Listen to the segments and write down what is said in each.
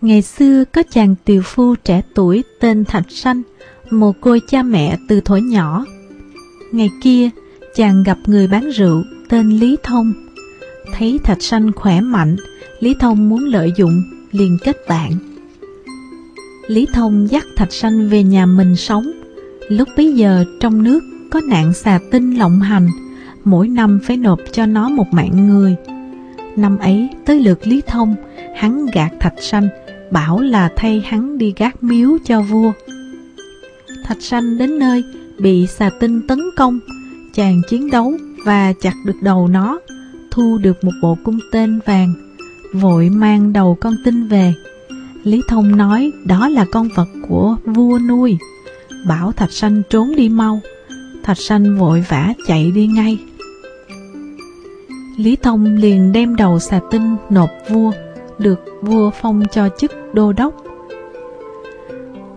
Ngày xưa có chàng tiều phu trẻ tuổi tên Thạch Sanh, mồ côi cha mẹ từ thuở nhỏ. Ngày kia, chàng gặp người bán rượu tên Lý Thông. Thấy Thạch Sanh khỏe mạnh, Lý Thông muốn lợi dụng, liền kết bạn. Lý Thông dắt Thạch Sanh về nhà mình sống. Lúc bấy giờ trong nước có nạn xà tinh lộng hành, mỗi năm phải nộp cho nó một mạng người. Năm ấy tới lượt Lý Thông, hắn gạt Thạch Sanh, bảo là thay hắn đi gác miếu cho vua. Thạch Sanh đến nơi, bị xà tinh tấn công, chàng chiến đấu và chặt được đầu nó, thu được một bộ cung tên vàng, vội mang đầu con tinh về. Lý Thông nói đó là con vật của vua nuôi, bảo Thạch Sanh trốn đi mau. Thạch Sanh vội vã chạy đi ngay. Lý Thông liền đem đầu xà tinh nộp vua, được vua phong cho chức đô đốc.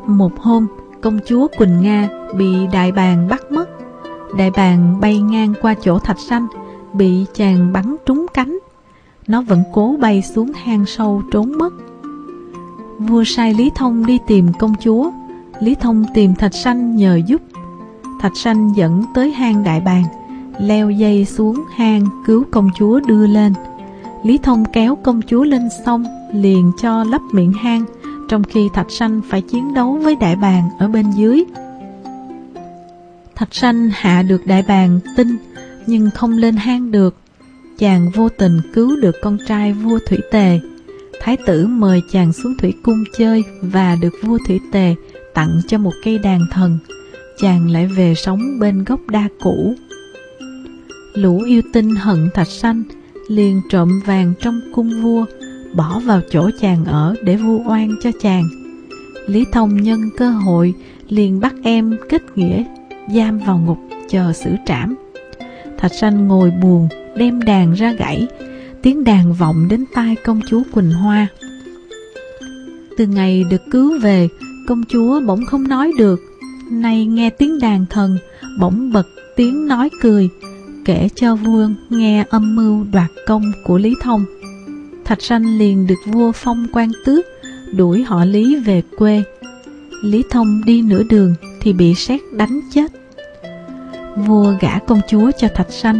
Một hôm, công chúa Quỳnh Nga bị đại bàng bắt mất. Đại bàng bay ngang qua chỗ thạch xanh, bị chàng bắn trúng cánh. Nó vẫn cố bay xuống hang sâu trốn mất. Vua sai Lý Thông đi tìm công chúa. Lý Thông tìm thạch xanh nhờ giúp. Thạch xanh dẫn tới hang đại bàng, leo dây xuống hang cứu công chúa đưa lên. Lý Thông kéo công chúa lên sông, liền cho lấp miệng hang, trong khi Thạch Sanh phải chiến đấu với đại bàng ở bên dưới. Thạch Sanh hạ được đại bàng tinh, nhưng không lên hang được. Chàng vô tình cứu được con trai vua Thủy Tề. Thái tử mời chàng xuống thủy cung chơi và được vua Thủy Tề tặng cho một cây đàn thần. Chàng lại về sống bên gốc đa cũ. Lũ yêu tinh hận Thạch Sanh, liền trộm vàng trong cung vua, bỏ vào chỗ chàng ở để vu oan cho chàng. Lý Thông nhân cơ hội liền bắt em kết nghĩa, giam vào ngục chờ xử trảm. Thạch Sanh ngồi buồn, đem đàn ra gãy, tiếng đàn vọng đến tai công chúa Quỳnh Hoa. Từ ngày được cứu về, công chúa bỗng không nói được, nay nghe tiếng đàn thần, bỗng bật tiếng nói cười, kể cho vua nghe âm mưu đoạt công của Lý Thông. Thạch Sanh liền được vua phong quan tước, đuổi họ Lý về quê. Lý Thông đi nửa đường thì bị sét đánh chết. Vua gả công chúa cho Thạch Sanh.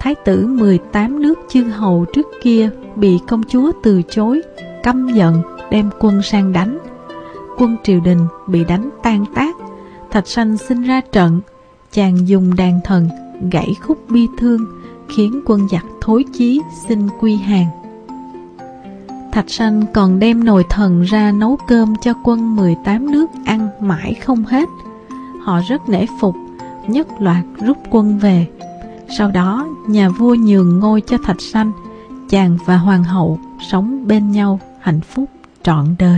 Thái tử 18 nước chư hầu trước kia bị công chúa từ chối, căm giận đem quân sang đánh. Quân triều đình bị đánh tan tác, Thạch Sanh sinh ra trận, chàng dùng đàn thần gãy khúc bi thương, khiến quân giặc thối chí xin quy hàng. Thạch Sanh còn đem nồi thần ra nấu cơm cho quân 18 nước ăn mãi không hết. Họ rất nể phục, nhất loạt rút quân về. Sau đó, nhà vua nhường ngôi cho Thạch Sanh, chàng và hoàng hậu sống bên nhau hạnh phúc trọn đời.